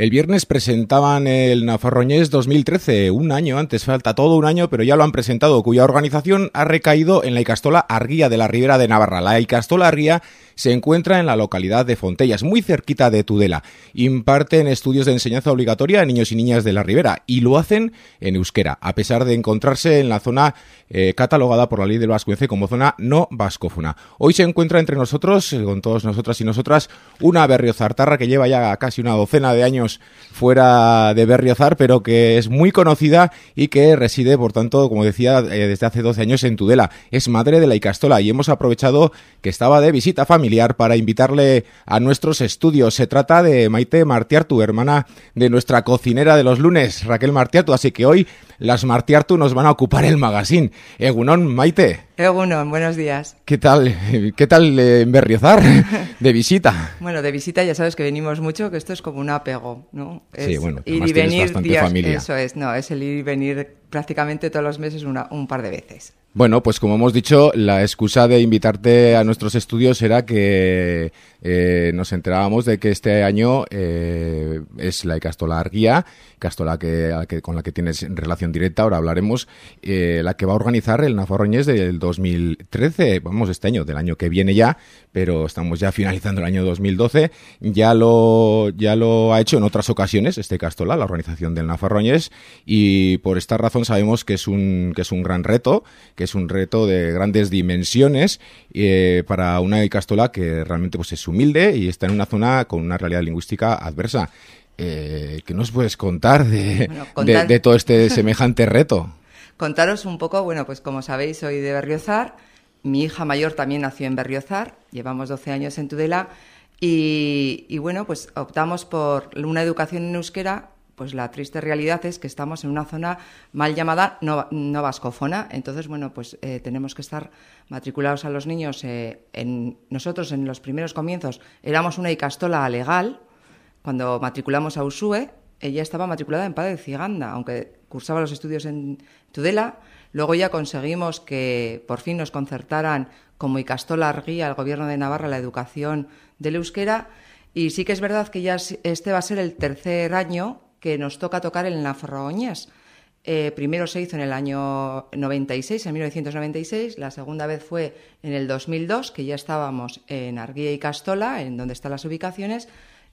El viernes presentaban el Nafarroñés 2013, un año antes, falta todo un año, pero ya lo han presentado, cuya organización ha recaído en la Icastola Arguía de la Ribera de Navarra. La Icastola Arguía se encuentra en la localidad de Fontellas, muy cerquita de Tudela. Imparten estudios de enseñanza obligatoria a niños y niñas de la Ribera y lo hacen en euskera, a pesar de encontrarse en la zona eh, catalogada por la ley del vascuence como zona no vascófona. Hoy se encuentra entre nosotros, con todos nosotras y nosotras, una berriozartarra que lleva ya casi una docena de años fuera de Berriozar, pero que es muy conocida y que reside, por tanto, como decía, eh, desde hace 12 años en Tudela. Es madre de la Icastola y hemos aprovechado que estaba de visita familiar para invitarle a nuestros estudios. Se trata de Maite Martiartu, hermana de nuestra cocinera de los lunes, Raquel Martiartu. Así que hoy las Martiartu nos van a ocupar el magazine. Egunon, Maite. Egunon, buenos días. ¿Qué tal? ¿Qué tal eh, en Berriozar? De visita. bueno, de visita ya sabes que venimos mucho, que esto es como un apego, ¿no? sí, bueno, ir y venir días, familia. Eso es, no, es el ir y venir prácticamente todos los meses un par de veces. Bueno, pues como hemos dicho, la excusa de invitarte a nuestros estudios era que eh, nos enterábamos de que este año eh, es la Castola Arguía, Castola que, con la que tienes relación directa, ahora hablaremos, eh, la que va a organizar el Nafarroñés del 2013, vamos, este año, del año que viene ya, pero estamos ya finalizando el año 2012, ya lo, ya lo ha hecho en otras ocasiones este Castola, la organización del Nafarroñés, y por esta razón sabemos que es un, que es un gran reto, que es un reto de grandes dimensiones para una Castola que realmente pues es humilde y está en una zona con una realidad lingüística adversa. Eh, ¿Qué nos puedes contar de, de, todo este semejante reto? Contaros un poco, bueno, pues como sabéis, soy de Berriozar. Mi hija mayor también nació en Berriozar. Llevamos 12 años en Tudela. Y, y bueno, pues optamos por una educación en euskera pues la triste realidad es que estamos en una zona mal llamada no, vascófona. Entonces, bueno, pues eh, tenemos que estar matriculados a los niños. Eh, nosotros en los primeros comienzos éramos una icastola legal. Cuando matriculamos a Usue, ella estaba matriculada en Padre de Ciganda, aunque cursaba los estudios en Tudela. Luego ya conseguimos que por fin nos concertaran como Icastola Arguía al Gobierno de Navarra la educación del euskera. Y sí que es verdad que ya este va a ser el tercer año que nos toca tocar en la Forroñés. Eh, primero se hizo en el año 96, en 1996, la segunda vez fue en el 2002, que ya estábamos en Arguía y Castola, en donde están las ubicaciones,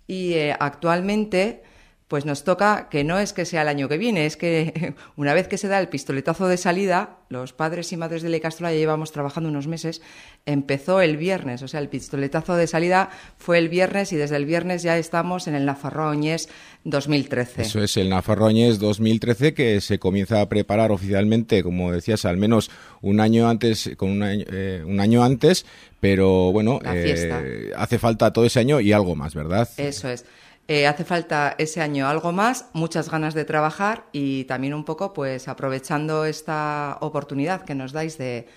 y eh, actualmente pues nos toca que no es que sea el año que viene, es que una vez que se da el pistoletazo de salida, los padres y madres de la Castrola ya llevamos trabajando unos meses, empezó el viernes, o sea, el pistoletazo de salida fue el viernes y desde el viernes ya estamos en el Nafarroñez 2013. Eso es, el Nafarroñez 2013 que se comienza a preparar oficialmente, como decías, al menos un año antes, con un año, eh, un año antes, pero bueno, eh, hace falta todo ese año y algo más, ¿verdad? Eso es. Eh, hace falta ese año algo más, muchas ganas de trabajar y también un poco, pues, aprovechando esta oportunidad que nos dais de,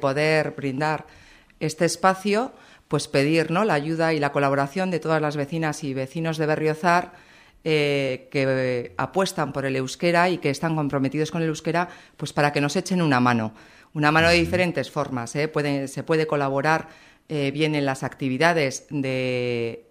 poder brindar este espacio, pues pedir ¿no? la ayuda y la colaboración de todas las vecinas y vecinos de Berriozar eh, que apuestan por el euskera y que están comprometidos con el euskera, pues para que nos echen una mano. Una mano de diferentes formas. ¿eh? se puede colaborar bien en las actividades de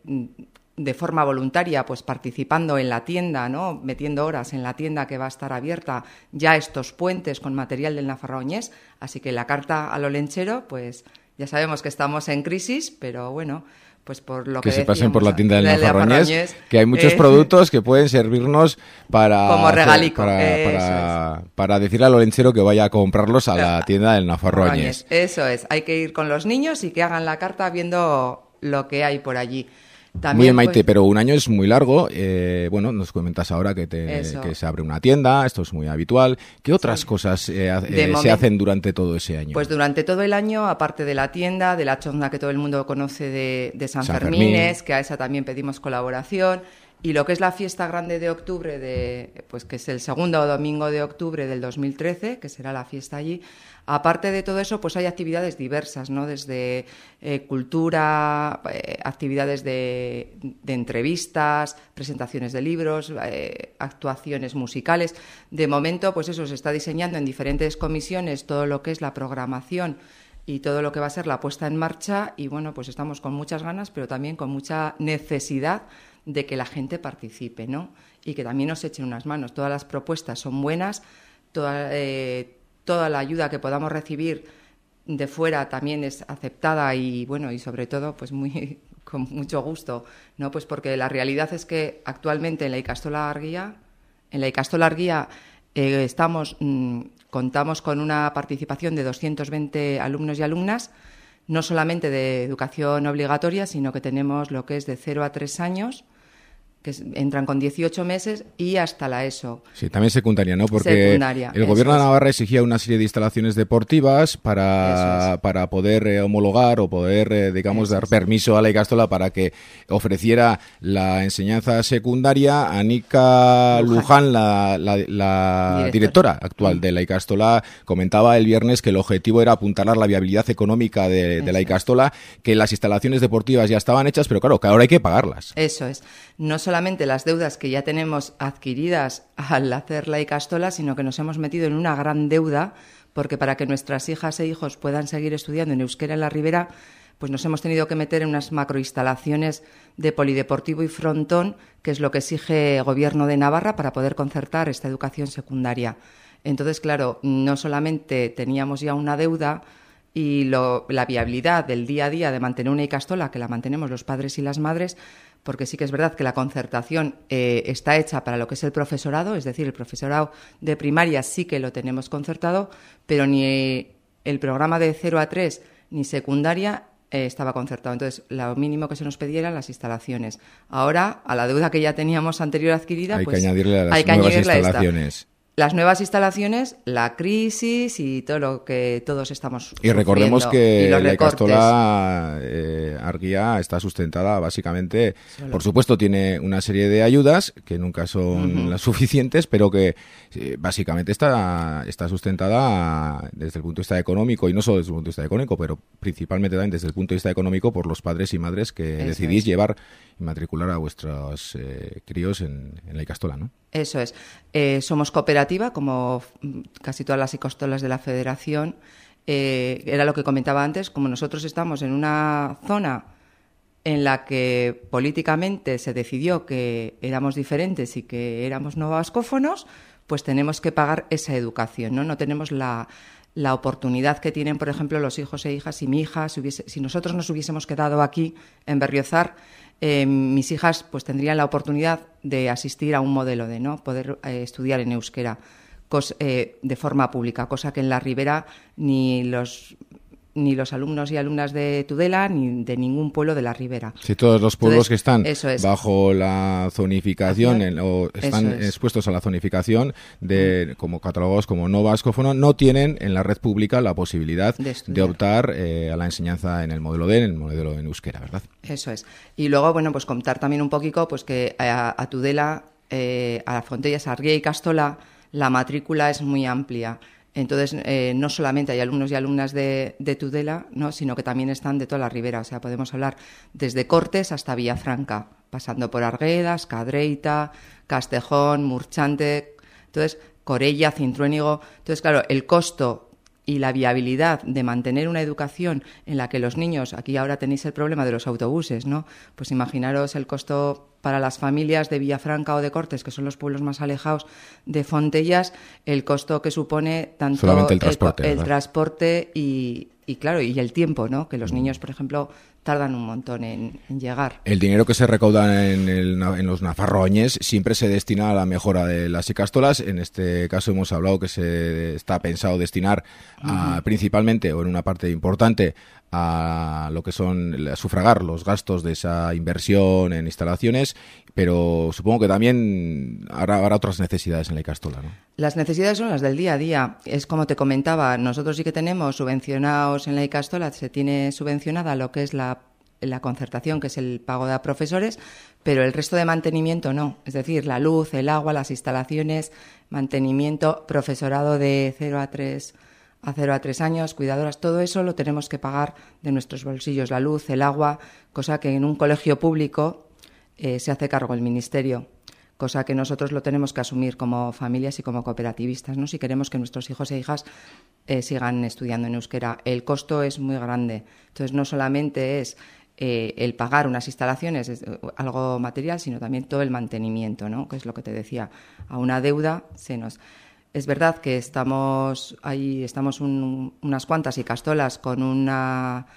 de forma voluntaria, pues participando en la tienda, ¿no? metiendo horas en la tienda que va a estar abierta ya estos puentes con material del Nafarroñés. Así que la carta al olenchero, pues ya sabemos que estamos en crisis, pero bueno, pues por lo que, que se pasen por la tienda del Nafarroñés, que hay muchos eh, productos que pueden servirnos para como regalico para, para, decirle al olenchero que vaya a comprarlos a la tienda del Nafarroñés. Eso es, hay que ir con los niños y que hagan la carta viendo lo que hay por allí muy bien, Maite, pues, pero un año es muy largo. Eh, bueno, nos comentas ahora que, te, que, se abre una tienda, esto es muy habitual. ¿Qué otras cosas eh, eh, se hacen durante todo ese año? Pues durante todo el año, aparte de la tienda, de la chonda que todo el mundo conoce de, San, Fermín. que a esa también pedimos colaboración, y lo que es la fiesta grande de octubre, de, pues que es el segundo domingo de octubre del 2013, que será la fiesta allí, aparte de todo eso, pues hay actividades diversas, ¿no? Desde eh, cultura, eh, actividades de, entrevistas, presentaciones de libros, eh, actuaciones musicales. De momento, pues eso se está diseñando en diferentes comisiones todo lo que es la programación y todo lo que va a ser la puesta en marcha y bueno, pues estamos con muchas ganas, pero también con mucha necesidad de que la gente participe, ¿no? Y que también nos echen unas manos. Todas las propuestas son buenas, toda, toda la ayuda que podamos recibir de fuera también es aceptada y bueno y sobre todo pues muy con mucho gusto no pues porque la realidad es que actualmente en la Icastola Arguía en la Icastola Arguía eh, estamos mm, contamos con una participación de 220 alumnos y alumnas no solamente de educación obligatoria sino que tenemos lo que es de 0 a 3 años que entran con 18 meses y hasta la ESO. Sí, también secundaria, ¿no? Porque el gobierno de Navarra exigía una serie de instalaciones deportivas para, para poder eh, homologar o poder, eh, digamos, dar permiso a la Icastola para que ofreciera la enseñanza secundaria. Anika Luján, la, la, directora actual mm. de la Icastola, comentaba el viernes que el objetivo era apuntalar la viabilidad económica de, de la Icastola, que las instalaciones deportivas ya estaban hechas, pero claro, que ahora hay que pagarlas. Eso es. No solamente las deudas que ya tenemos adquiridas al hacer la Icastola, sino que nos hemos metido en una gran deuda, porque para que nuestras hijas e hijos puedan seguir estudiando en euskera en la Ribera, pues nos hemos tenido que meter en unas macroinstalaciones de polideportivo y frontón, que es lo que exige el Gobierno de Navarra para poder concertar esta educación secundaria. Entonces, claro, no solamente teníamos ya una deuda, y la viabilidad del día a día de mantener una Icastola, que la mantenemos los padres y las madres, porque sí que es verdad que la concertación eh, está hecha para lo que es el profesorado, es decir, el profesorado de primaria sí que lo tenemos concertado, pero ni el programa de 0 a 3 ni secundaria eh, estaba concertado. Entonces, lo mínimo que se nos pedía eran las instalaciones. Ahora, a la deuda que ya teníamos anterior adquirida, hay pues, que añadirle a las nuevas instalaciones las nuevas instalaciones, la crisis y todo lo que todos estamos Y recordemos que la Castola eh, Arguía está sustentada básicamente, por supuesto tiene una serie de ayudas que nunca son las suficientes, pero que eh, básicamente está, está sustentada desde el punto de vista económico y no solo desde el punto de vista económico, pero principalmente también desde el punto de vista económico por los padres y madres que decidís llevar y matricular a vuestros eh, críos en, en la Icastola, ¿no? Eso es. Eh, somos cooperativa, como casi todas las icostolas de la Federación. Eh, era lo que comentaba antes, como nosotros estamos en una zona en la que políticamente se decidió que éramos diferentes y que éramos no vascófonos, pues tenemos que pagar esa educación, ¿no? No tenemos la, la oportunidad que tienen, por ejemplo, los hijos e hijas. Si mi hija, si, si nosotros nos hubiésemos quedado aquí en Berriozar, eh, mis hijas pues tendrían la oportunidad de asistir a un modelo de no poder eh, estudiar en euskera eh, de forma pública, cosa que en la Ribera ni los ni los alumnos y alumnas de Tudela ni de ningún pueblo de la Ribera. Si todos los pueblos que están bajo la zonificación o están expuestos a la zonificación de como catalogados como no vascófono no tienen en la red pública la posibilidad de, optar eh, a la enseñanza en el modelo D, en el modelo en euskera, ¿verdad? Eso es. Y luego, bueno, pues contar también un poquito pues que a, Tudela, eh, a la frontera Sarguía y Castola, la matrícula es muy amplia. Entonces, eh, no solamente hay alumnos y alumnas de, Tudela, ¿no? sino que también están de toda la ribera. O sea, podemos hablar desde Cortes hasta Villafranca, pasando por Arguedas, Cadreita, Castejón, Murchante, entonces Corella, Cintruénigo. Entonces, claro, el costo y la viabilidad de mantener una educación en la que los niños, aquí ahora tenéis el problema de los autobuses, ¿no? Pues imaginaros el costo para las familias de Villafranca o de Cortes, que son los pueblos más alejados de Fontellas, el costo que supone tanto el transporte, el, transporte y, y, claro, y el tiempo, ¿no? Que los niños, por ejemplo, tardan un montón en, llegar. El dinero que se recauda en, en, los nafarroñes siempre se destina a la mejora de las icastolas. En este caso hemos hablado que se está pensado destinar principalmente o en una parte importante a lo que son a sufragar los gastos de esa inversión en instalaciones, pero supongo que también habrá, otras necesidades en la Icastola, ¿no? Las necesidades son las del día a día. Es como te comentaba, nosotros sí que tenemos subvencionados en la Icastola, se tiene subvencionada lo que es la, la concertación, que es el pago de profesores, pero el resto de mantenimiento no. Es decir, la luz, el agua, las instalaciones, mantenimiento, profesorado de 0 a 3 a 0 a 3 años, cuidadoras, todo eso lo tenemos que pagar de nuestros bolsillos, la luz, el agua, cosa que en un colegio público eh, se hace cargo el Ministerio, cosa que nosotros lo tenemos que asumir como familias y como cooperativistas, ¿no? si queremos que nuestros hijos e hijas eh, sigan estudiando en euskera. El costo es muy grande, entonces no solamente es eh, el pagar unas instalaciones es algo material, sino también todo el mantenimiento, ¿no? que es lo que te decía. A una deuda se nos. Es verdad que estamos ahí, estamos unas cuantas y castolas con una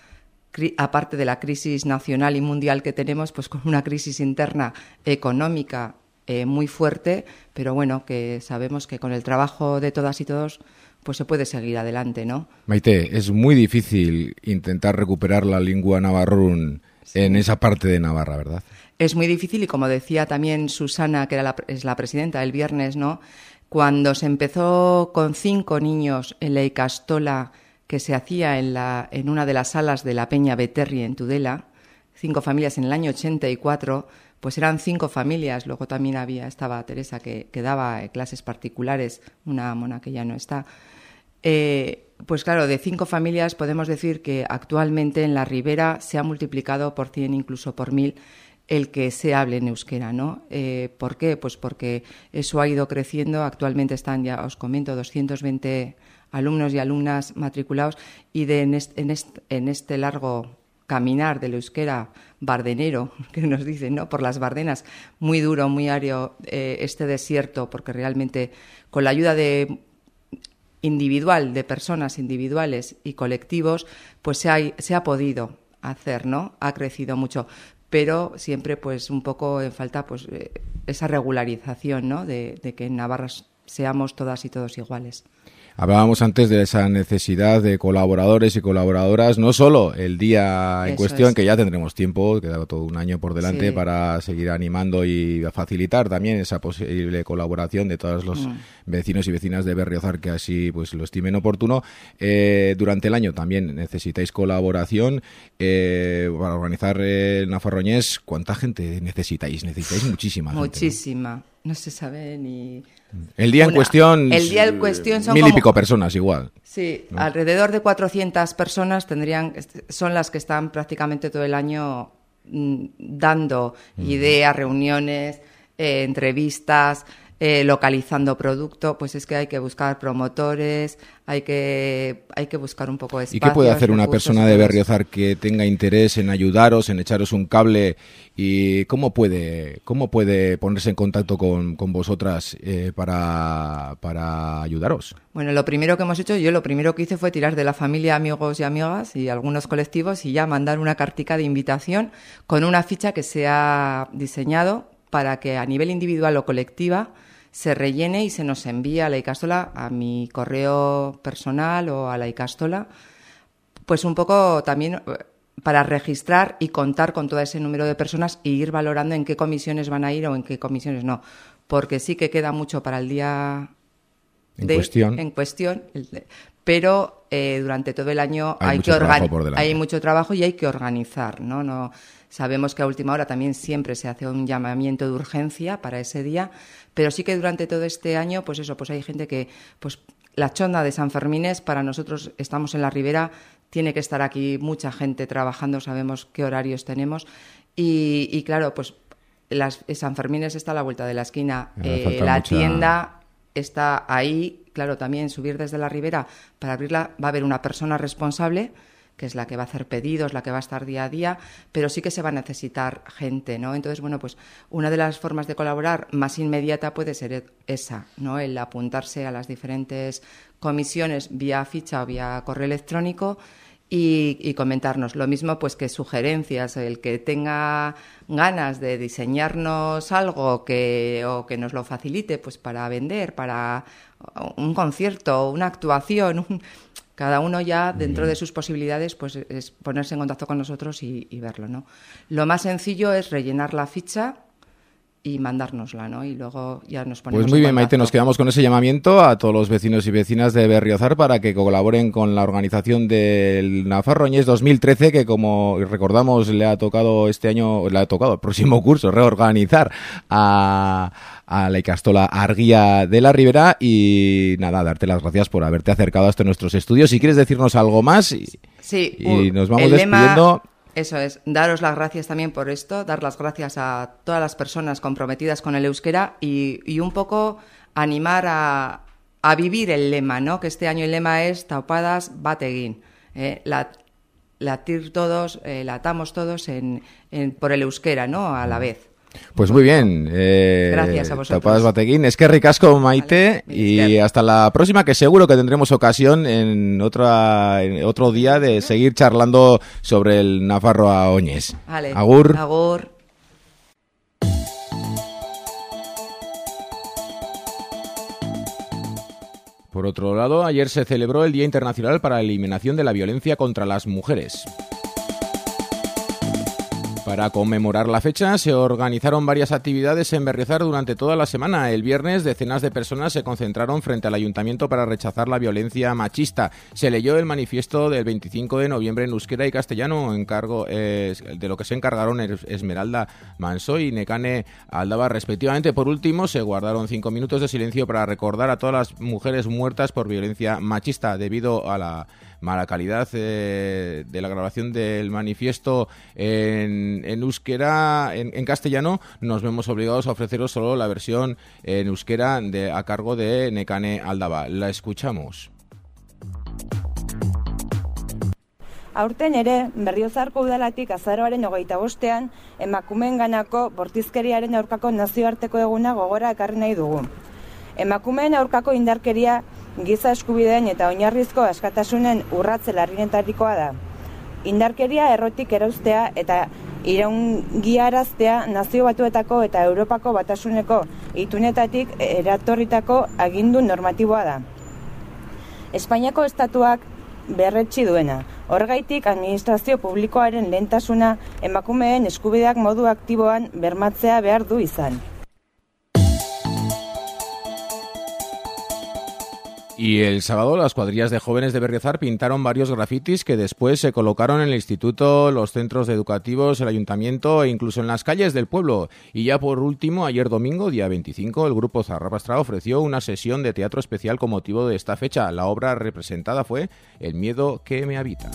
aparte de la crisis nacional y mundial que tenemos, pues con una crisis interna económica eh, muy fuerte, pero bueno, que sabemos que con el trabajo de todas y todos pues se puede seguir adelante, ¿no? Maite, es muy difícil intentar recuperar la lengua navarrún en esa parte de Navarra, ¿verdad? Es muy difícil y como decía también Susana, que era la, es la presidenta el viernes, ¿no? Cuando se empezó con cinco niños en la Icastola que se hacía en, la, en una de las salas de la Peña Beterri en Tudela, cinco familias en el año 84, pues eran cinco familias. Luego también había, estaba Teresa que, daba clases particulares, una mona que ya no está. Eh, pues claro, de cinco familias podemos decir que actualmente en la Ribera se ha multiplicado por cien, incluso por mil, el que se hable en euskera, ¿no? Eh, ¿Por qué? Pues porque eso ha ido creciendo. Actualmente están, ya os comento, 220 alumnos y alumnas matriculados y de en, este, largo caminar del euskera bardenero, que nos dicen, ¿no? Por las bardenas, muy duro, muy ario eh, este desierto, porque realmente con la ayuda de individual, de personas individuales y colectivos, pues se ha podido hacer, ¿no? Ha crecido mucho, pero siempre pues un poco en falta pues eh, esa regularización, ¿no? De, de que en Navarra seamos todas y todos iguales. Hablábamos antes de esa necesidad de colaboradores y colaboradoras, no solo el día en cuestión, que ya tendremos tiempo, queda todo un año por delante para seguir animando y facilitar también esa posible colaboración de todos los mm. vecinos y vecinas de Berriozar que así pues lo estimen oportuno. Eh, durante el año también necesitáis colaboración eh, para organizar el Nafarroñés. ¿Cuánta gente necesitáis? Necesitáis muchísima. Muchísima. ¿no? Se sabe ni el día en cuestión. El día en cuestión son. Mil y pico personas igual. Sí, alrededor de 400 personas tendrían, son las que están prácticamente todo el año mm, dando ideas, reuniones, eh, entrevistas. Eh, localizando producto, pues es que hay que buscar promotores, hay que, hay que buscar un poco de espacio. ¿Y qué puede hacer una persona de Berriozar que tenga interés en ayudaros, en echaros un cable? ¿Y cómo puede, cómo puede ponerse en contacto con, con vosotras eh, para, para ayudaros? Bueno, lo primero que hemos hecho, yo lo primero que hice fue tirar de la familia amigos y amigas y algunos colectivos y ya mandar una cartica de invitación con una ficha que se ha diseñado para que a nivel individual o colectiva se rellene y se nos envíe a la Icastola, a mi correo personal o a la Icastola, pues un poco también eh, para registrar y contar con todo ese número de personas e ir valorando en qué comisiones van a ir o en qué comisiones no. Porque sí que queda mucho para el día en cuestión. En cuestión pero eh, durante todo el año hay, que hay mucho trabajo y hay que organizar, ¿no? No sabemos que a última hora también siempre se hace un llamamiento de urgencia para ese día, pero sí que durante todo este año, pues eso, pues hay gente que, pues la chonda de San Fermines, para nosotros estamos en la ribera, tiene que estar aquí mucha gente trabajando, sabemos qué horarios tenemos y, claro, pues las, San Fermines está a la vuelta de la esquina, eh, la tienda está ahí, claro, también subir desde la ribera para abrirla va a haber una persona responsable que es la que va a hacer pedidos, la que va a estar día a día, pero sí que se va a necesitar gente, ¿no? Entonces, bueno, pues una de las formas de colaborar más inmediata puede ser esa, ¿no? El apuntarse a las diferentes comisiones vía ficha o vía correo electrónico y, comentarnos. Lo mismo pues que sugerencias, el que tenga ganas de diseñarnos algo que, o que nos lo facilite pues para vender, para un concierto, una actuación, cada uno ya dentro de sus posibilidades pues es ponerse en contacto con nosotros y, y verlo, ¿no? Lo más sencillo es rellenar la ficha y mandárnosla, ¿no? Y luego ya nos ponemos. Pues muy bien, Maite, nos quedamos con ese llamamiento a todos los vecinos y vecinas de Berriozar para que colaboren con la organización del Nafarroñez 2013, que como recordamos le ha tocado este año, le ha tocado el próximo curso reorganizar a, a la Icastola Arguía de la Ribera y nada, darte las gracias por haberte acercado hasta nuestros estudios. Si quieres decirnos algo más sí, y nos vamos despidiendo. Eso es, daros las gracias también por esto, dar las gracias a todas las personas comprometidas con el euskera y, un poco animar a, a, vivir el lema, ¿no? Que este año el lema es Taupadas Bateguín. Eh, la, latir todos, eh, latamos todos en, por el euskera, ¿no? A la vez. Pues muy bien. Eh, Gracias a vosotros. Tapadas Bateguín. Es que ricasco, Maite. y hasta la próxima, que seguro que tendremos ocasión en, otra, otro día de seguir charlando sobre el Navarro a Oñez. Agur. Agur. Por otro lado, ayer se celebró el Día Internacional para la Eliminación de la Violencia contra las Mujeres. Para conmemorar la fecha se organizaron varias actividades en Berriozar durante toda la semana. El viernes decenas de personas se concentraron frente al ayuntamiento para rechazar la violencia machista. Se leyó el manifiesto del 25 de noviembre en euskera y castellano encargo, de lo que se encargaron Esmeralda Manso y Necane Aldaba respectivamente. Por último, se guardaron cinco minutos de silencio para recordar a todas las mujeres muertas por violencia machista debido a la mala calidad eh, de la grabación del manifiesto en, en euskera, en, castellano, nos vemos obligados a ofreceros solo la versión en euskera de, a cargo de Nekane Aldaba. La escuchamos. Aurten ere, berriozarko udalatik azaroaren hogeita bostean, emakumeen ganako bortizkeriaren aurkako nazioarteko eguna gogora ekarri nahi dugu. Emakumeen aurkako indarkeria giza eskubideen eta oinarrizko askatasunen urratze larrienetarikoa da. Indarkeria errotik erauztea eta iraungiaraztea nazio batuetako eta Europako batasuneko itunetatik eratorritako agindu normatiboa da. Espainiako estatuak berretsi duena. Horgaitik administrazio publikoaren lehentasuna emakumeen eskubideak modu aktiboan bermatzea behar du izan. Y el sábado las cuadrillas de jóvenes de Berriozar pintaron varios grafitis que después se colocaron en el instituto, los centros educativos, el ayuntamiento e incluso en las calles del pueblo. Y ya por último, ayer domingo, día 25, el grupo Zarrapastra ofreció una sesión de teatro especial con motivo de esta fecha. La obra representada fue El miedo que me habita.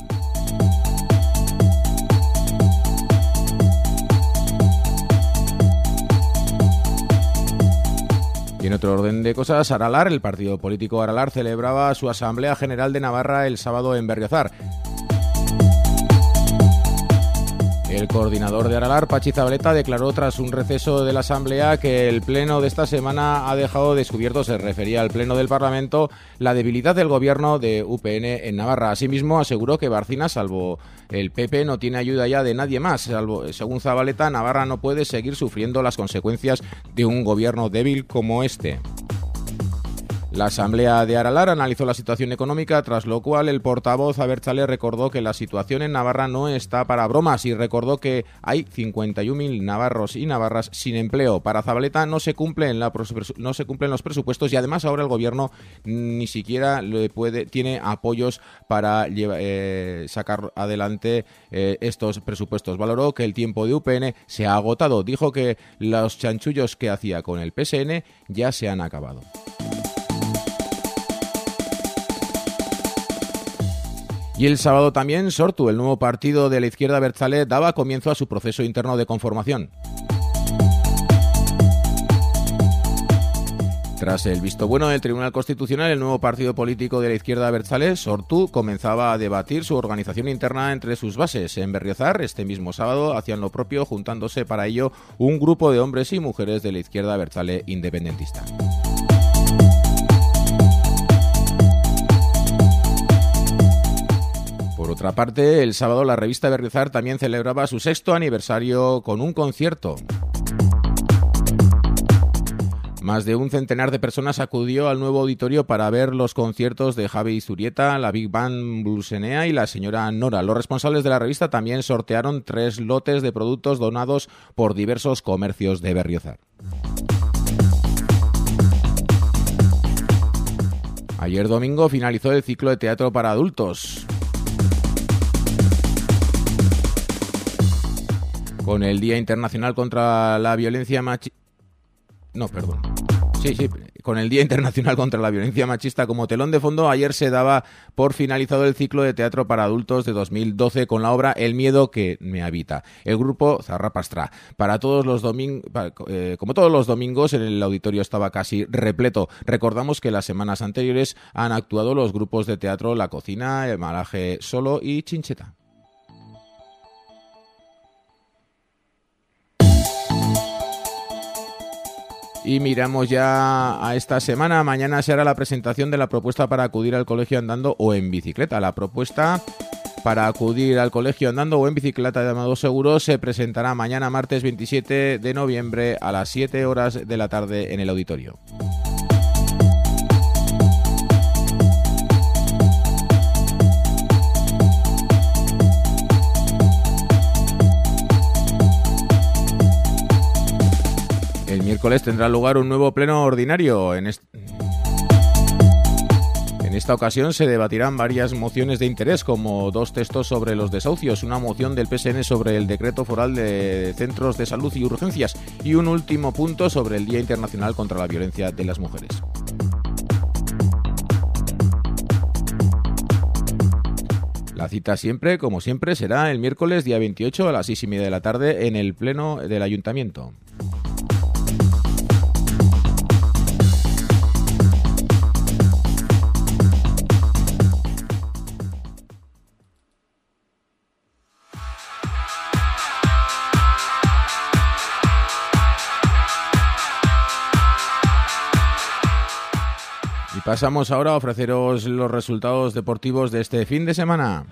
Y en otro orden de cosas, Aralar, el partido político Aralar, celebraba su Asamblea General de Navarra el sábado en Berriozar. El coordinador de Aralar, Pachi Zabaleta, declaró tras un receso de la Asamblea que el pleno de esta semana ha dejado descubierto, se refería al pleno del Parlamento, la debilidad del gobierno de UPN en Navarra. Asimismo, aseguró que Barcina, salvo el PP, no tiene ayuda ya de nadie más. Salvo, según Zabaleta, Navarra no puede seguir sufriendo las consecuencias de un gobierno débil como este. La Asamblea de Aralar analizó la situación económica, tras lo cual el portavoz Abertzale recordó que la situación en Navarra no está para bromas y recordó que hay 51.000 navarros y navarras sin empleo. Para Zabaleta no se, cumplen no se cumplen los presupuestos y además ahora el gobierno ni siquiera le puede, tiene apoyos para eh, sacar adelante eh, estos presupuestos. Valoró que el tiempo de UPN se ha agotado. Dijo que los chanchullos que hacía con el PSN ya se han acabado. Y el sábado también Sortu, el nuevo partido de la izquierda Berzale, daba comienzo a su proceso interno de conformación. Tras el visto bueno del Tribunal Constitucional, el nuevo partido político de la izquierda Berzale, Sortu, comenzaba a debatir su organización interna entre sus bases. En Berriozar, este mismo sábado, hacían lo propio, juntándose para ello un grupo de hombres y mujeres de la izquierda Berzale independentista. Otra parte, el sábado la revista Berrizar también celebraba su sexto aniversario con un concierto. Más de un centenar de personas acudió al nuevo auditorio para ver los conciertos de Javi Zurieta, la Big Band Blusenea y la señora Nora. Los responsables de la revista también sortearon tres lotes de productos donados por diversos comercios de Berriozar. Ayer domingo finalizó el ciclo de teatro para adultos. Con el Día Internacional contra la Violencia Machista. No, perdón. Sí, sí, con el Día Internacional contra la Violencia Machista como telón de fondo, ayer se daba por finalizado el ciclo de teatro para adultos de 2012 con la obra El miedo que me habita. El grupo Zarrapastra. Para todos los domingos, eh, como todos los domingos, en el auditorio estaba casi repleto. Recordamos que las semanas anteriores han actuado los grupos de teatro La Cocina, El Malaje Solo y Chincheta. Y miramos ya a esta semana. Mañana se hará la presentación de la propuesta para acudir al colegio andando o en bicicleta. La propuesta para acudir al colegio andando o en bicicleta de Amado Seguro se presentará mañana martes 27 de noviembre a las 7 horas de la tarde en el auditorio. Miércoles tendrá lugar un nuevo pleno ordinario. En, en esta ocasión se debatirán varias mociones de interés, como dos textos sobre los desahucios, una moción del PSN sobre el decreto foral de centros de salud y urgencias y un último punto sobre el Día Internacional contra la Violencia de las Mujeres. La cita siempre, como siempre, será el miércoles día 28 a las 6 y media de la tarde en el Pleno del Ayuntamiento. Pasamos ahora a ofreceros los resultados deportivos de este fin de semana.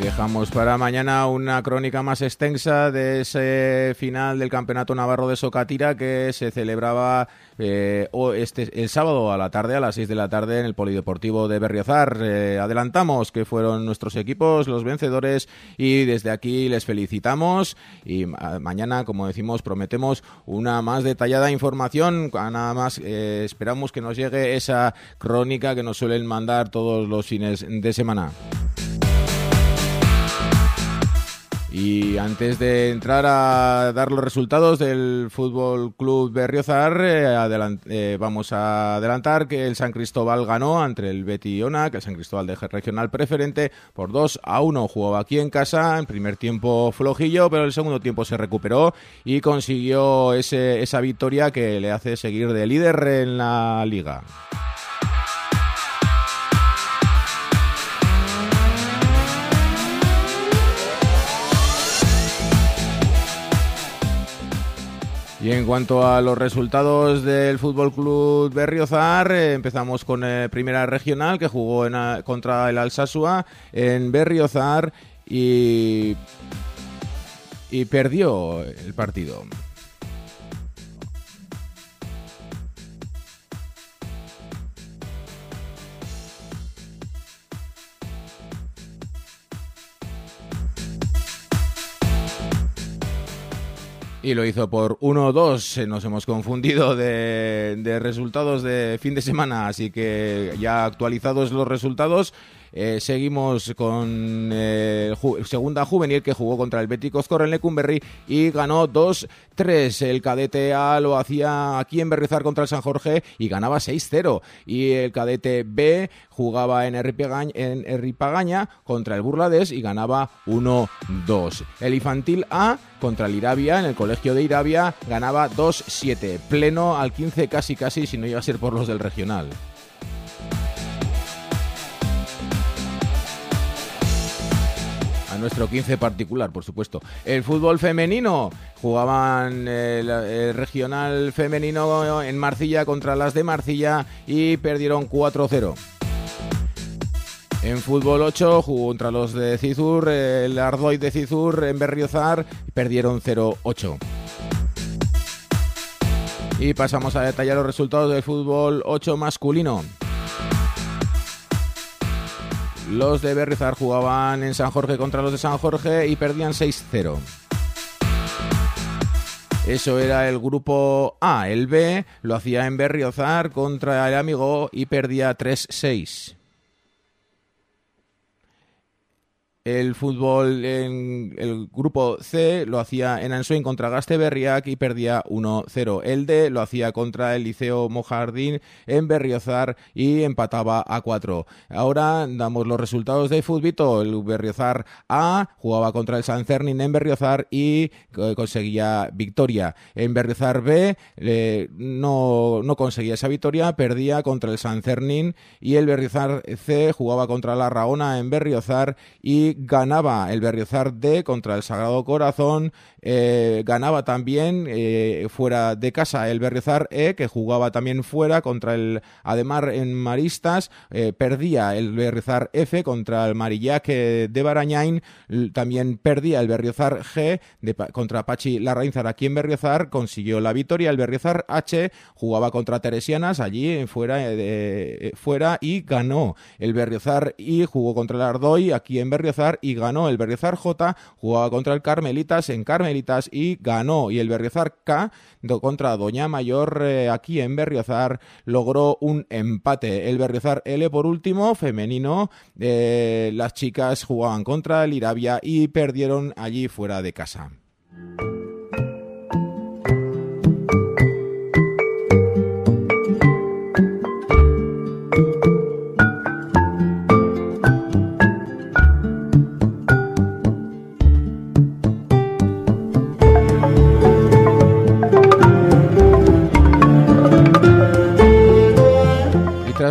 Dejamos para mañana una crónica más extensa de ese final del Campeonato Navarro de Socatira que se celebraba eh, este, el sábado a la tarde, a las 6 de la tarde, en el Polideportivo de Berriozar. Eh, adelantamos que fueron nuestros equipos los vencedores y desde aquí les felicitamos. Y mañana, como decimos, prometemos una más detallada información. Nada más eh, esperamos que nos llegue esa crónica que nos suelen mandar todos los fines de semana. Y antes de entrar a dar los resultados del Fútbol Club Berriozar, eh, eh, vamos a adelantar que el San Cristóbal ganó ante el Betty Ona, que el San Cristóbal de regional preferente, por 2 a 1. Jugó aquí en casa, en primer tiempo flojillo, pero el segundo tiempo se recuperó y consiguió ese, esa victoria que le hace seguir de líder en la liga. Y en cuanto a los resultados del Fútbol Club Berriozar, eh, empezamos con eh, Primera Regional que jugó en, contra el Alsasua en Berriozar y, y perdió el partido. Y lo hizo por 1-2. Nos hemos confundido de, resultados de fin de semana, así que ya actualizados los resultados, eh, seguimos con eh, segunda juvenil que jugó contra el Betis en Lecumberri y ganó 2-3. El cadete A lo hacía aquí en Berrizar contra el San Jorge y ganaba 6-0. Y el cadete B jugaba en Erripagaña contra el Burlades y ganaba 1-2. El infantil A contra el Irabia en el colegio de Irabia ganaba 2-7. Pleno al 15 casi casi si no iba a ser por los del regional. Nuestro 15 particular, por supuesto. El fútbol femenino, jugaban el, regional femenino en Marcilla contra las de Marcilla y perdieron 4-0. En fútbol 8 jugó contra los de Cizur, el Ardoy de Cizur en Berriozar perdieron 0-8. Y pasamos a detallar los resultados del fútbol 8 masculino. Los de Berrizar jugaban en San Jorge contra los de San Jorge y perdían 6-0. Eso era el grupo A. El B lo hacía en Berriozar contra el amigo y perdía 3-6. El fútbol en el grupo C lo hacía en Ansoin contra Gaste-Berriac y perdía 1-0. El D lo hacía contra el Liceo Mojardín en Berriozar y empataba a 4. Ahora damos los resultados de fútbol. El Berriozar A jugaba contra el San Cernin en Berriozar y eh, conseguía victoria. En Berriozar B eh, no, no conseguía esa victoria, perdía contra el San Cernin y el Berriozar C jugaba contra la Raona en Berriozar y ganaba el Berriozar D contra el Sagrado Corazón, eh, ganaba también eh, fuera de casa el Berriozar E, que jugaba también fuera contra el Ademar en Maristas, eh, perdía el Berriozar F contra el Marillac de Barañain, también perdía el Berriozar G de, contra Pachi Larrainzar aquí en Berriozar, consiguió la victoria, el Berriozar H jugaba contra Teresianas allí fuera, fuera y ganó el Berriozar I, jugó contra el Ardoy. Aquí en Berriozar y ganó el Berriozar J, jugaba contra el Carmelitas en Carmelitas y ganó. Y el Berriozar K contra Doña Mayor eh, aquí en Berriozar logró un empate. El Berriozar L por último, femenino, eh, las chicas jugaban contra el Irabia y perdieron allí fuera de casa.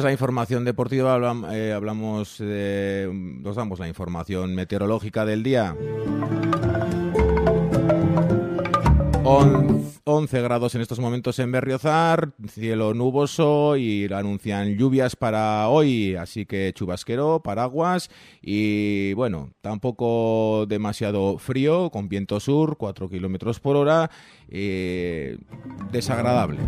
La información deportiva eh, hablamos, nos damos la información meteorológica del día. 11 grados en estos momentos en Berriozar, cielo nuboso y anuncian lluvias para hoy, así que chubasquero, paraguas y bueno, tampoco demasiado frío, con viento sur, 4 kilómetros por hora, eh, desagradable.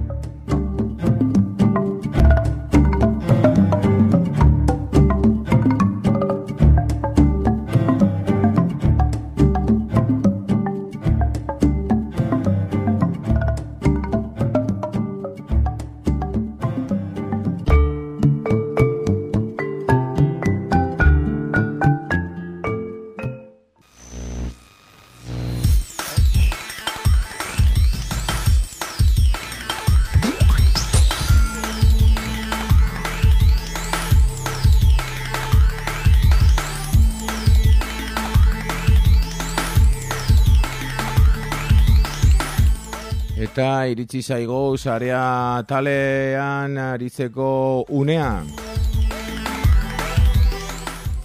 Iritsi zaigo sarea talean aritzeko unea.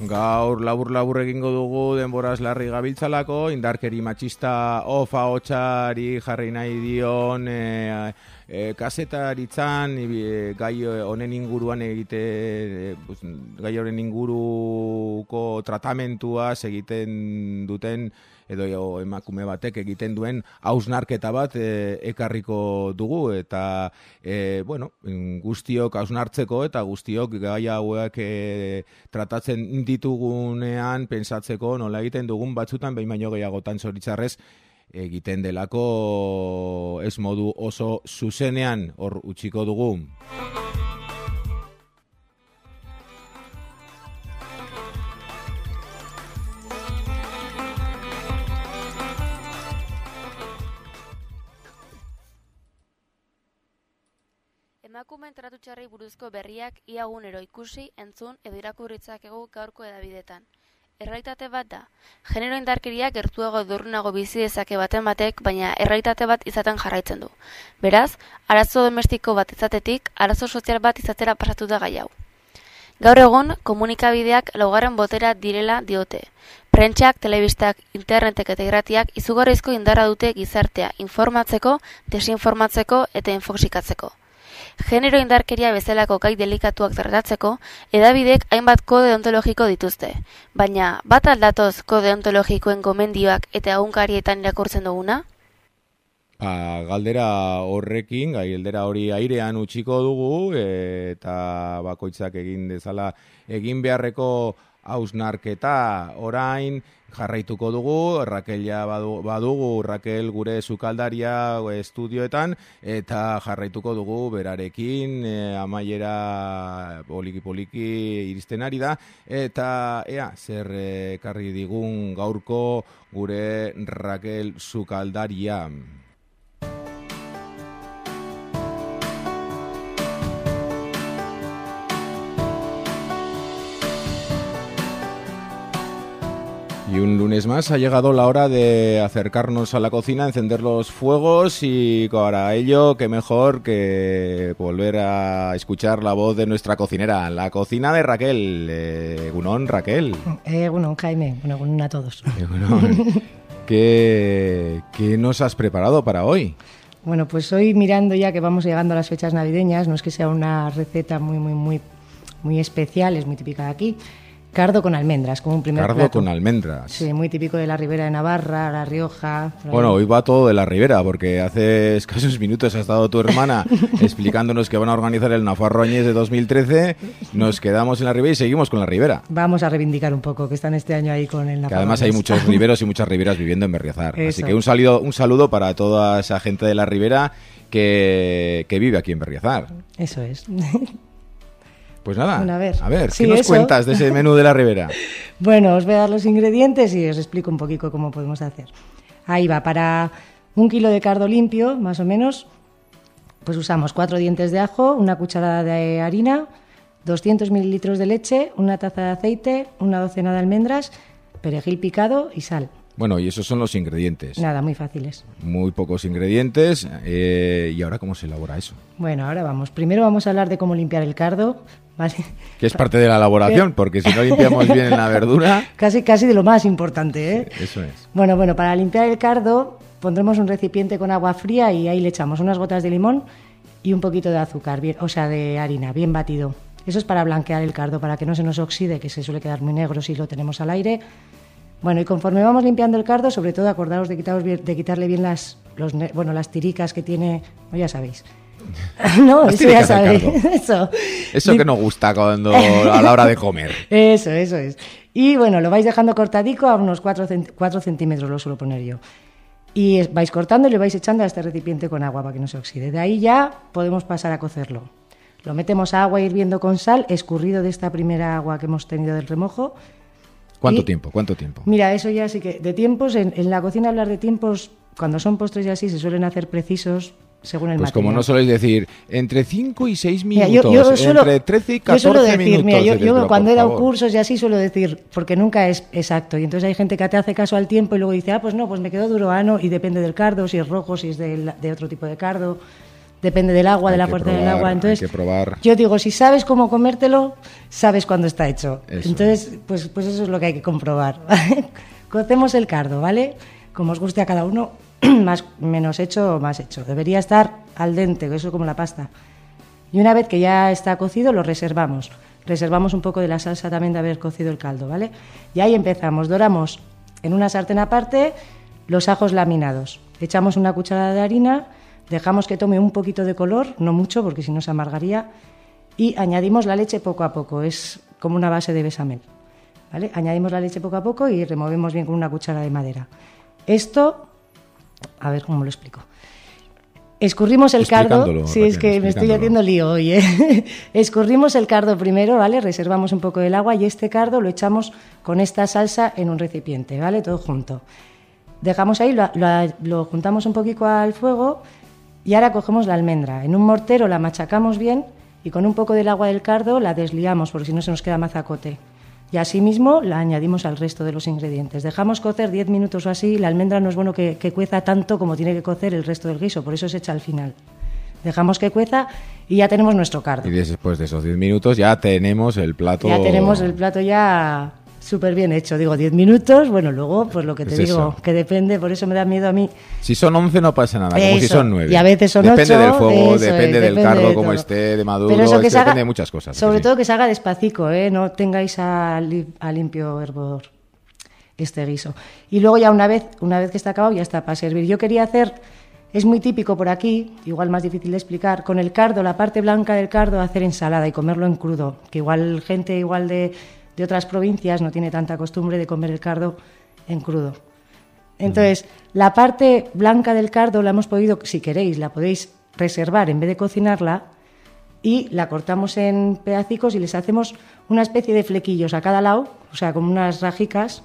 Gaur labur labur egingo dugu denboraz larri gabiltzalako, indarkeri matxista ofa hotxari jarri nahi dion e, e, kasetaritzan e, gai honen inguruan egite e, gai honen inguruko tratamentua egiten duten edo emakume batek egiten duen hausnarketa bat e, ekarriko dugu. Eta e, bueno, guztiok hausnartzeko eta guztiok gai hauek e, tratatzen ditugunean pensatzeko nola egiten dugun batzutan behin baino gehiagotan zoritzarrez egiten delako ez modu oso zuzenean hor utziko dugu. Emakumeen tratu buruzko berriak iagunero ikusi, entzun edo irakurritzak egu gaurko edabidetan. Erraitate bat da. Genero indarkeria gertuago edurrunago bizi dezake baten batek, baina erraitate bat izaten jarraitzen du. Beraz, arazo domestiko bat izatetik, arazo sozial bat izatera pasatu da gai hau. Gaur egun, komunikabideak laugarren botera direla diote. Prentxak, telebistak, internetek eta irratiak izugarrizko indarra dute gizartea informatzeko, desinformatzeko eta infoxikatzeko genero indarkeria bezalako gai delikatuak tratatzeko, edabidek hainbat kode ontologiko dituzte. Baina, bat aldatoz kode ontologikoen gomendioak eta agunkarietan irakurtzen duguna? Ba, galdera horrekin, galdera hori airean utziko dugu, eta bakoitzak egin dezala egin beharreko hausnarketa orain jarraituko dugu, Raquelia badugu, Raquel gure sukaldaria estudioetan, eta jarraituko dugu berarekin, e, amaiera poliki-poliki iristen ari da, eta ea, zer karri digun gaurko gure Raquel sukaldaria. Y un lunes más ha llegado la hora de acercarnos a la cocina, encender los fuegos y para ello, qué mejor que volver a escuchar la voz de nuestra cocinera, la cocina de Raquel. Eh, Gunón, Raquel. Eh, bueno, Jaime, bueno, Gunón a todos. ¿Qué, ¿Qué nos has preparado para hoy? Bueno, pues hoy mirando ya que vamos llegando a las fechas navideñas, no es que sea una receta muy, muy, muy, muy especial, es muy típica de aquí. Cardo con almendras, como un primer Cardo plato. con almendras. Sí, muy típico de la Ribera de Navarra, La Rioja. Bueno, hoy va todo de la Ribera, porque hace escasos minutos ha estado tu hermana explicándonos que van a organizar el Nafarroñez de 2013. Nos quedamos en la Ribera y seguimos con la Ribera. Vamos a reivindicar un poco que están este año ahí con el Que además hay muchos riberos y muchas riberas viviendo en Berriozar. Así que un saludo, un saludo para toda esa gente de la Ribera que, que vive aquí en Berriozar. Eso es. Pues nada, Bueno, a ver. ¿qué Sí, nos eso. cuentas de ese menú de la Ribera? Bueno, os voy a dar los ingredientes y os explico un poquito cómo podemos hacer. Ahí va, para un kilo de cardo limpio, más o menos, pues usamos cuatro dientes de ajo, una cucharada de harina, 200 mililitros de leche, una taza de aceite, una docena de almendras, perejil picado y sal. Bueno, y esos son los ingredientes. Nada, muy fáciles. Muy pocos ingredientes. eh, ¿Y ahora cómo se elabora eso? Bueno, ahora vamos. Primero vamos a hablar de cómo limpiar el cardo, ¿vale? Que es parte de la elaboración, porque si no limpiamos bien la verdura, Casi, casi de lo más importante, ¿eh? eso es. Bueno, bueno, para limpiar el cardo pondremos un recipiente con agua fría y ahí le echamos unas gotas de limón y un poquito de azúcar, bien- o sea, de harina, bien batido. Eso es para blanquear el cardo, para que no se nos oxide, que se suele quedar muy negro si lo tenemos al aire. Bueno, y conforme vamos limpiando el cardo, sobre todo acordaros de, quitaros bien- de quitarle bien las, los, bueno, las tiricas que tiene, no, ya sabéis. no, eso ya sabéis. eso. Eso que nos gusta cuando a la hora de comer. Eso, eso es. Y bueno, lo vais dejando cortadico a unos 4, centímetros, lo suelo poner yo. Y vais cortando y le vais echando a este recipiente con agua para que no se oxide. De ahí ya podemos pasar a cocerlo. Lo metemos a agua hirviendo con sal, escurrido de esta primera agua que hemos tenido del remojo. ¿Cuánto Y- tiempo? ¿Cuánto tiempo? Mira, eso ya sí que. De tiempos, en, en la cocina hablar de tiempos, cuando son postres y así, se suelen hacer precisos según el Pues material. como no soléis decir, entre 5 y 6 Mira, minutos, yo, yo suelo, entre 13 y yo 14 suelo decir, minutos. mira, yo, yo cuando he dado cursos y así suelo decir, porque nunca es exacto. Y entonces hay gente que te hace caso al tiempo y luego dice, ah, pues no, pues me quedó duro, ah, no, y depende del cardo, si es rojo, si es de, de otro tipo de cardo, depende del agua, Hay de la fuerza del agua. hay Entonces, que probar. yo digo, si sabes cómo comértelo, sabes cuándo está hecho. Eso. Entonces, pues, pues eso es lo que hay que comprobar. Cocemos el cardo, ¿vale? Como os guste a cada uno, más menos hecho o más hecho. Debería estar al dente, eso es como la pasta. Y una vez que ya está cocido, lo reservamos. Reservamos un poco de la salsa también de haber cocido el caldo, ¿vale? Y ahí empezamos. Doramos en una sartén aparte los ajos laminados. Echamos una cucharada de harina, dejamos que tome un poquito de color, no mucho porque si no se amargaría, y añadimos la leche poco a poco. Es como una base de besamel. ¿vale? Añadimos la leche poco a poco y removemos bien con una cuchara de madera. Esto, a ver cómo lo explico. Escurrimos el cardo. Sí, es que me estoy haciendo lío hoy. ¿eh? Escurrimos el cardo primero, ¿vale? Reservamos un poco del agua y este cardo lo echamos con esta salsa en un recipiente, ¿vale? Todo junto. Dejamos ahí, lo, lo- lo juntamos un poquito al fuego y ahora cogemos la almendra. En un mortero la machacamos bien y con un poco del agua del cardo la desliamos porque si no se nos queda mazacote. Y asimismo la añadimos al resto de los ingredientes. Dejamos cocer 10 minutos o así. La almendra no es bueno que, que cueza tanto como tiene que cocer el resto del guiso, por eso se echa al final. Dejamos que cueza y ya tenemos nuestro cardo. Y después de esos 10 minutos ya tenemos el plato... Ya tenemos el plato ya súper bien hecho. Digo, 10 minutos, bueno, luego, pues lo que te Es digo, eso. que depende, por eso me da miedo a mí. Si son 11 no pasa nada, como si son 9. Y a veces son Depende ocho, del fuego, eso es, depende del depende cardo, de como esté, de maduro, Pero eso que haga- depende de muchas cosas. Sobre sí. todo que se haga despacito, ¿eh? no tengáis a, li- a limpio hervor este guiso. Y luego ya una vez, una vez que está acabado ya está para servir. Yo quería hacer, es muy típico por aquí, igual más difícil de explicar, con el cardo, la parte blanca del cardo, hacer ensalada y comerlo en crudo, que igual gente igual de, de otras provincias no tiene tanta costumbre de comer el cardo en crudo. Entonces, la parte blanca del cardo la hemos podido, si queréis, la podéis reservar en vez de cocinarla y la cortamos en pedacicos y les hacemos una especie de flequillos a cada lado, o sea, como unas rajicas,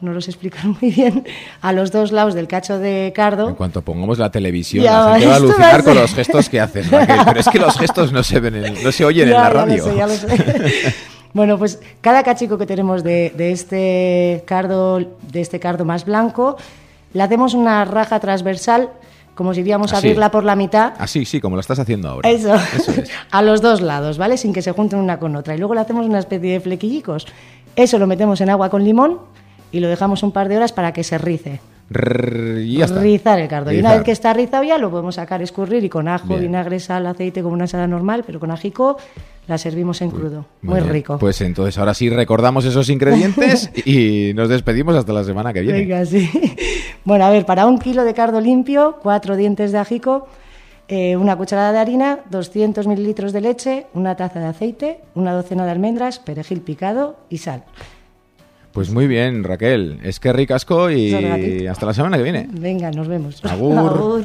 no los explicar muy bien, a los dos lados del cacho de cardo. En cuanto pongamos la televisión, Ya, la gente va a esto va a alucinar con los gestos que haces, Raquel. Pero es que los gestos no se ven, en- no se oyen en la ya lo radio. sé, ya lo sé. Bueno, pues cada cachico que tenemos de, de este cardo, de este cardo más blanco, le hacemos una raja transversal como si iríamos a Así. abrirla por la mitad. Así, sí, como lo estás haciendo ahora. Eso, Eso es. a los dos lados, ¿vale? Sin que se junten una con otra. Y luego le hacemos una especie de flequillicos. Eso lo metemos en agua con limón y lo dejamos un par de horas para que se rice. Rrr, y ya está. Rizar el cardo. Y una vez que está rizado ya lo podemos sacar, escurrir y con ajo, Bien. vinagre, sal, aceite, como una ensalada normal, pero con ajico la servimos en crudo. Muy, rico. Pues entonces ahora sí recordamos esos ingredientes y nos despedimos hasta la semana que viene. Venga, sí. Bueno, a ver, para un kilo de cardo limpio, cuatro dientes de ajico, eh, una cucharada de harina, 200 mililitros de leche, una taza de aceite, una docena de almendras, perejil picado y sal. Pues muy bien, Raquel. Es que ricasco y hasta la semana que viene. Venga, nos vemos. Agur. Agur.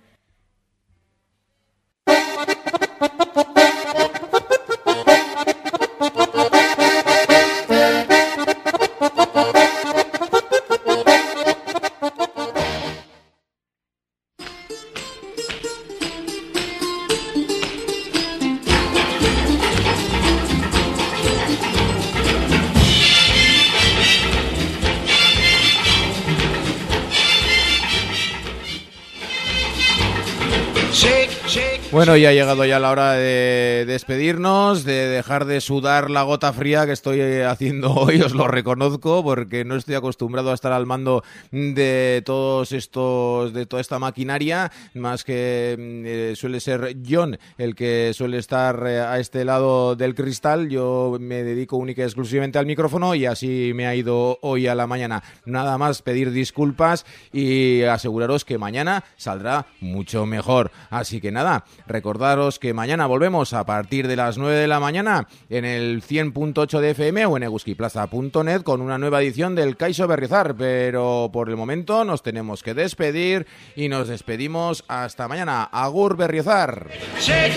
Bueno, y ha llegado ya la hora de despedirnos, de dejar de sudar la gota fría que estoy eh, haciendo hoy, os lo reconozco, porque no estoy acostumbrado a estar al mando de todos estos, de toda esta maquinaria, más que mm, eh, suele ser John el que suele estar eh, a este lado del cristal. Yo me dedico única y exclusivamente al micrófono y así me ha ido hoy a la mañana. Nada más pedir disculpas y aseguraros que mañana saldrá mucho mejor. Así que nada, recordaros que mañana volvemos a partir de las 9 de la mañana en el 100.8 de FM o en eguskiplaza.net con una nueva edición del Caixo Berrizar. Pero por el momento nos tenemos que despedir y nos despedimos hasta mañana. Agur Berrizar. Shake,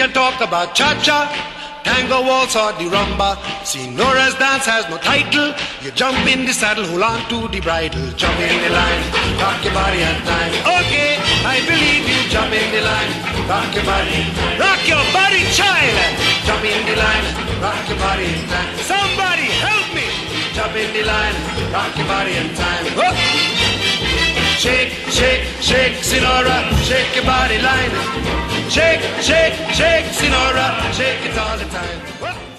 can talk about cha-cha, tango, waltz or the rumba. Sinora's dance has no title. You jump in the saddle, hold on to the bridle. Jump in the line, rock your body and time. Okay, I believe you. Jump in the line, rock your body. Rock your body, child. Jump in the line, rock your body in time. Somebody help me. Jump in the line, rock your body in time. Whoop. Shake, shake, shake, Sinora, shake your body line. Shake, shake, shake, Sinora, shake it all the time.